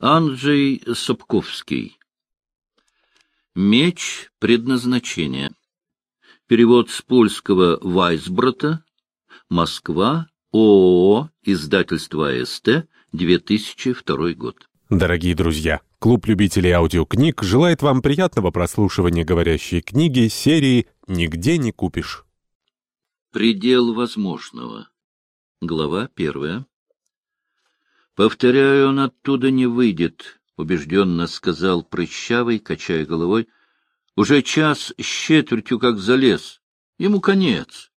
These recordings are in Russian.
Анджей Сапковский. Меч предназначения. Перевод с польского Вайсброта. Москва. ООО. Издательство АСТ. 2002 год. Дорогие друзья, клуб любителей аудиокниг желает вам приятного прослушивания говорящей книги серии «Нигде не купишь». Предел возможного. Глава первая. Повторяю, он оттуда не выйдет, — убежденно сказал Прыщавый, качая головой. Уже час с четвертью как залез. Ему конец.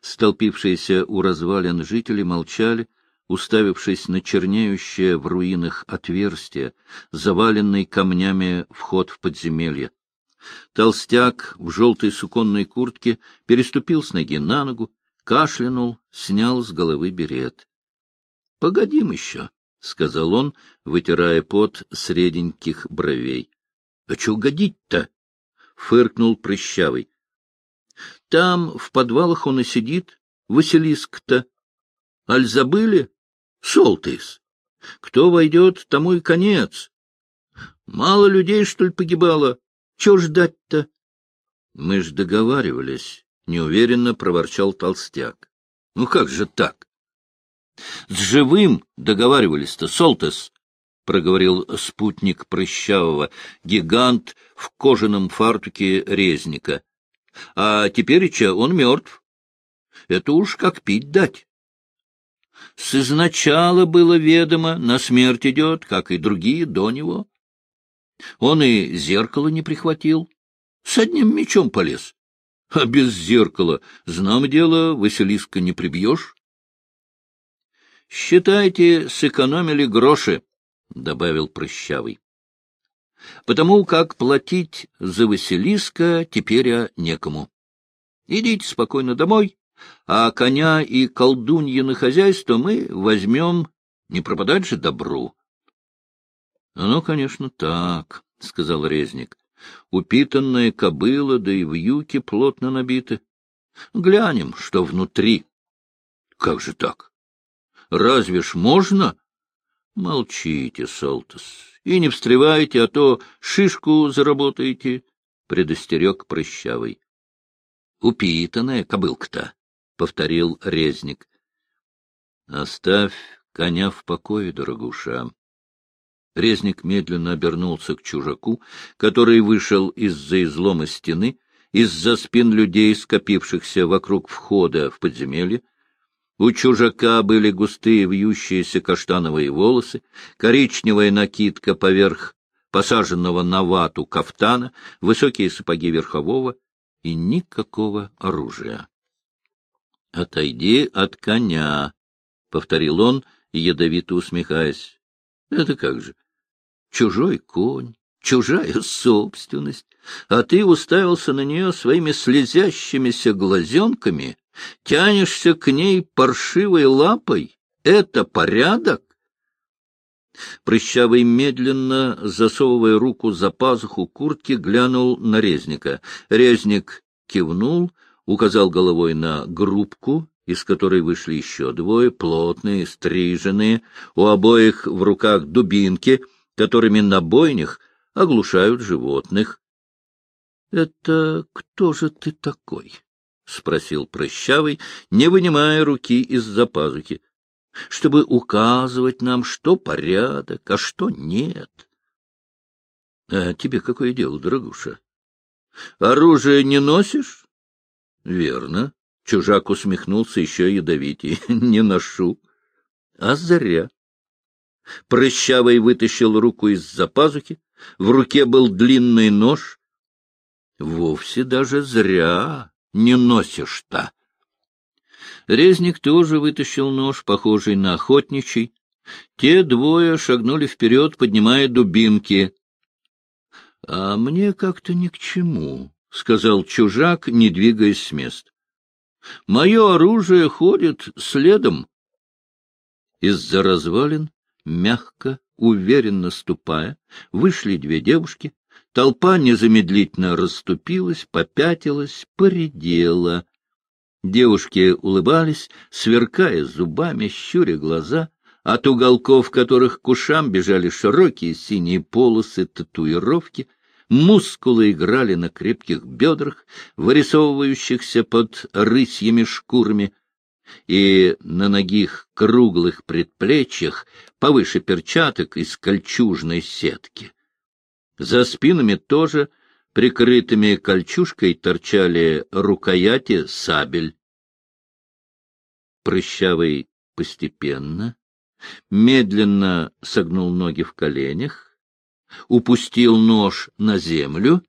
Столпившиеся у развалин жители молчали, уставившись на чернеющее в руинах отверстие, заваленный камнями вход в подземелье. Толстяк в желтой суконной куртке переступил с ноги на ногу, кашлянул, снял с головы берет. — Погодим еще, — сказал он, вытирая пот среденьких бровей. — А чё годить-то? — фыркнул прыщавый. — Там, в подвалах он и сидит, Василиск-то. Аль забыли? Солтыс. Кто войдет, тому и конец. Мало людей, что ли, погибало? Чего ждать-то? — Мы ж договаривались, — неуверенно проворчал толстяк. — Ну как же так? С живым договаривались-то, Солтес, — проговорил спутник Прыщавого, гигант в кожаном фартуке резника. — А тепереча он мертв. Это уж как пить дать. С изначала было ведомо, на смерть идет, как и другие до него. Он и зеркало не прихватил, с одним мечом полез. А без зеркала, знам дело, Василиска не прибьешь. — Считайте, сэкономили гроши, — добавил Прыщавый. — Потому как платить за Василиска теперь а некому. Идите спокойно домой, а коня и колдуньи на хозяйство мы возьмем, не пропадать же добру. — Ну, конечно, так, — сказал резник. — Упитанная кобыла, да и вьюки плотно набиты. Глянем, что внутри. — Как же так? Разве ж можно? Молчите, Солтос, и не встревайте, а то шишку заработаете, — предостерег прыщавый. — Упитанная кобылка-то, — повторил резник. — Оставь коня в покое, дорогуша. Резник медленно обернулся к чужаку, который вышел из-за излома стены, из-за спин людей, скопившихся вокруг входа в подземелье, у чужака были густые вьющиеся каштановые волосы, коричневая накидка поверх посаженного на вату кафтана, высокие сапоги верхового и никакого оружия. — Отойди от коня, — повторил он, ядовито усмехаясь. — Это как же? Чужой конь, чужая собственность, а ты уставился на нее своими слезящимися глазенками Тянешься к ней паршивой лапой? Это порядок? Прыщавый, медленно, засовывая руку за пазуху куртки, глянул на резника. Резник кивнул, указал головой на группку, из которой вышли еще двое, плотные, стриженные, у обоих в руках дубинки, которыми на бойнях оглушают животных. — Это кто же ты такой? — спросил Прыщавый, не вынимая руки из-за пазухи, — чтобы указывать нам, что порядок, а что нет. — А тебе какое дело, дорогуша? Оружие не носишь? — Верно. Чужак усмехнулся еще ядовитей. — Не ношу. — А зря. Прыщавый вытащил руку из-за пазухи. В руке был длинный нож. — Вовсе даже зря не носишь-то? Резник тоже вытащил нож, похожий на охотничий. Те двое шагнули вперед, поднимая дубинки. — А мне как-то ни к чему, — сказал чужак, не двигаясь с места. — Мое оружие ходит следом. Из-за развалин, мягко, уверенно ступая, вышли две девушки, Толпа незамедлительно расступилась, попятилась, поредела. Девушки улыбались, сверкая зубами, щуря глаза, от уголков которых к ушам бежали широкие синие полосы татуировки, мускулы играли на крепких бедрах, вырисовывающихся под рысьими шкурами, и на ногих круглых предплечьях повыше перчаток из кольчужной сетки. За спинами тоже, прикрытыми кольчужкой, торчали рукояти сабель. Прыщавый постепенно, медленно согнул ноги в коленях, упустил нож на землю,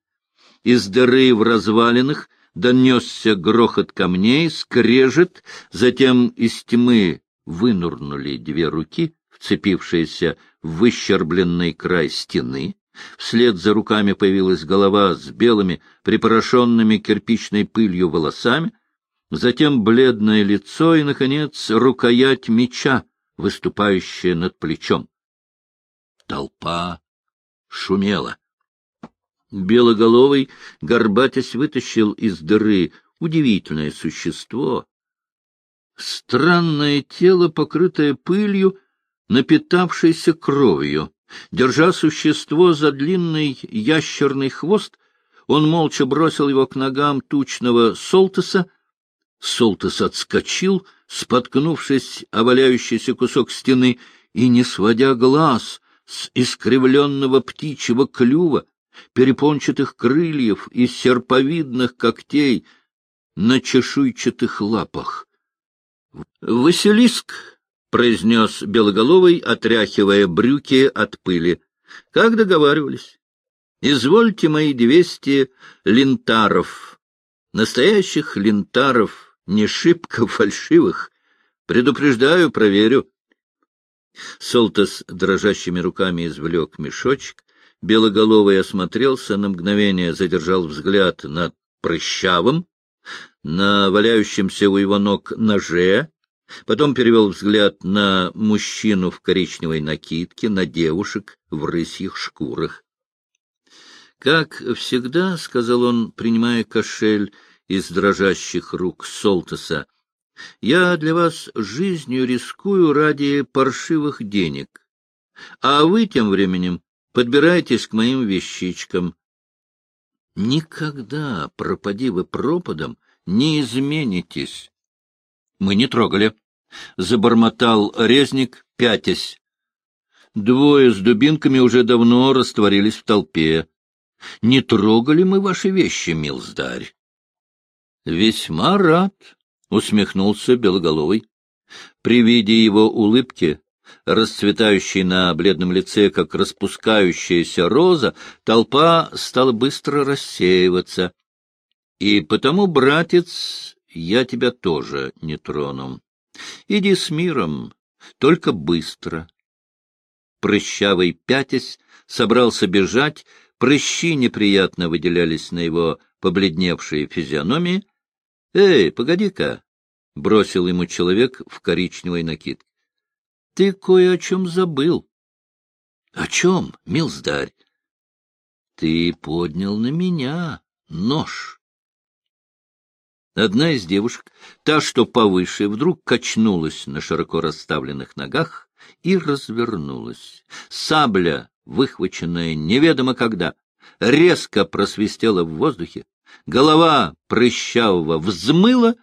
из дыры в развалинах донесся грохот камней, скрежет, затем из тьмы вынурнули две руки, вцепившиеся в выщербленный край стены. Вслед за руками появилась голова с белыми, припорошенными кирпичной пылью волосами, затем бледное лицо и, наконец, рукоять меча, выступающая над плечом. Толпа шумела. Белоголовый, горбатясь, вытащил из дыры удивительное существо. Странное тело, покрытое пылью, напитавшееся кровью. Держа существо за длинный ящерный хвост, он молча бросил его к ногам тучного Солтеса. Солтес отскочил, споткнувшись о валяющийся кусок стены, и, не сводя глаз с искривленного птичьего клюва, перепончатых крыльев и серповидных когтей на чешуйчатых лапах. — Василиск! — произнес Белоголовый, отряхивая брюки от пыли. — Как договаривались? — Извольте мои двести лентаров. Настоящих лентаров, не шибко фальшивых. Предупреждаю, проверю. Солтас дрожащими руками извлек мешочек, Белоголовый осмотрелся, на мгновение задержал взгляд над прыщавым, на валяющемся у его ног ноже, потом перевел взгляд на мужчину в коричневой накидке, на девушек в рысьих шкурах. — Как всегда, — сказал он, принимая кошель из дрожащих рук Солтеса, — я для вас жизнью рискую ради паршивых денег, а вы тем временем подбирайтесь к моим вещичкам. Никогда, пропади вы пропадом, не изменитесь. Мы не трогали. Забормотал резник, пятясь. Двое с дубинками уже давно растворились в толпе. Не трогали мы ваши вещи, милздарь. Весьма рад, — усмехнулся Белоголовый. При виде его улыбки расцветающей на бледном лице, как распускающаяся роза, толпа стала быстро рассеиваться. И потому, братец, я тебя тоже не трону. Иди с миром, только быстро. Прыщавый пятясь собрался бежать, прыщи неприятно выделялись на его побледневшие физиономии. — Эй, погоди-ка! — бросил ему человек в коричневой накидке. — Ты кое о чем забыл. — О чем, милздарь? — Ты поднял на меня нож. Одна из девушек, та, что повыше, вдруг качнулась на широко расставленных ногах и развернулась. Сабля, выхваченная неведомо когда, резко просвистела в воздухе, голова прыщавого взмыла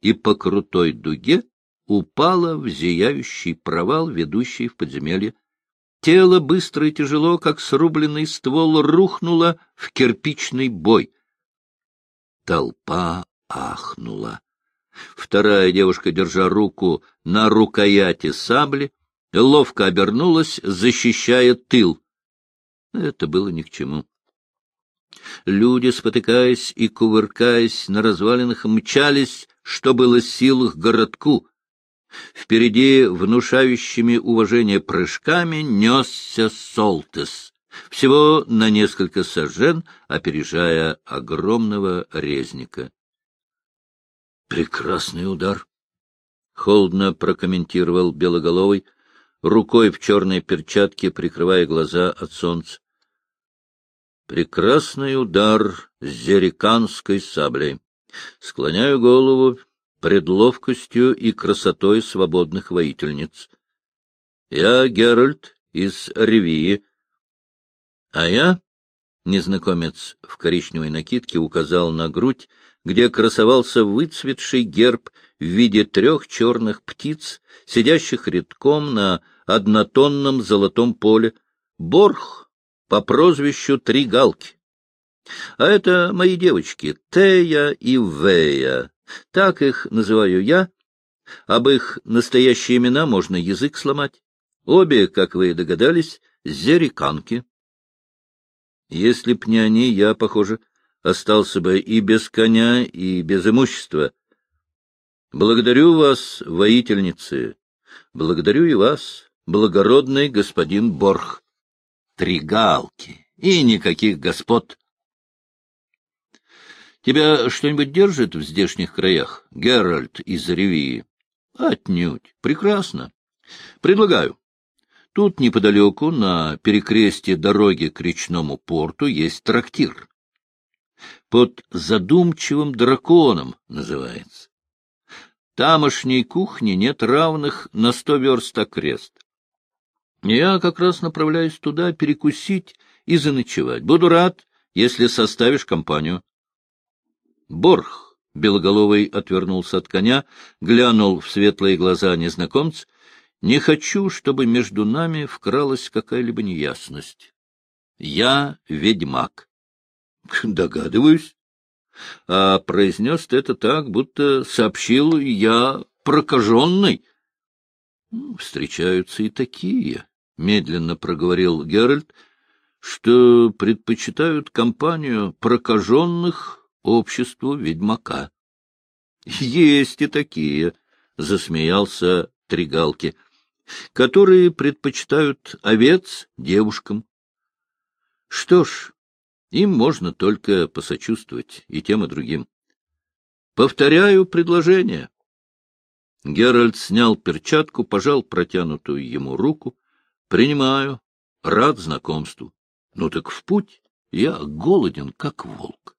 и по крутой дуге упала в зияющий провал, ведущий в подземелье. Тело быстро и тяжело, как срубленный ствол, рухнуло в кирпичный бой. Толпа ахнула. Вторая девушка, держа руку на рукояти сабли, ловко обернулась, защищая тыл. Это было ни к чему. Люди, спотыкаясь и кувыркаясь на развалинах, мчались, что было сил к городку. Впереди, внушающими уважение прыжками, несся Солтес, всего на несколько сажен, опережая огромного резника. «Прекрасный удар!» — холодно прокомментировал Белоголовый, рукой в черной перчатке прикрывая глаза от солнца. «Прекрасный удар с зериканской саблей. Склоняю голову пред ловкостью и красотой свободных воительниц. Я Геральт из Ревии. А я, незнакомец в коричневой накидке, указал на грудь, где красовался выцветший герб в виде трех черных птиц, сидящих редком на однотонном золотом поле. Борх по прозвищу Три Галки. А это мои девочки, Тея и Вея. Так их называю я. Об их настоящие имена можно язык сломать. Обе, как вы догадались, зериканки. Если б не они, я, похоже, остался бы и без коня, и без имущества. Благодарю вас, воительницы, благодарю и вас, благородный господин Борх. Три галки и никаких господ. Тебя что-нибудь держит в здешних краях, Геральт из Ревии? Отнюдь. Прекрасно. Предлагаю. Тут неподалеку, на перекрестье дороги к речному порту, есть трактир. Под задумчивым драконом называется. Тамошней кухни нет равных на сто верст окрест. Я как раз направляюсь туда перекусить и заночевать. Буду рад, если составишь компанию. Борх, белоголовый, отвернулся от коня, глянул в светлые глаза незнакомца. Не хочу, чтобы между нами вкралась какая-либо неясность. Я ведьмак. Догадываюсь. А произнес ты это так, будто сообщил я прокаженный. Встречаются и такие, — медленно проговорил Геральт, — что предпочитают компанию прокаженных обществу ведьмака. — Есть и такие, — засмеялся Тригалки, — которые предпочитают овец девушкам. Что ж, им можно только посочувствовать и тем, и другим. Повторяю предложение. Геральт снял перчатку, пожал протянутую ему руку. Принимаю. Рад знакомству. Ну так в путь. Я голоден, как волк.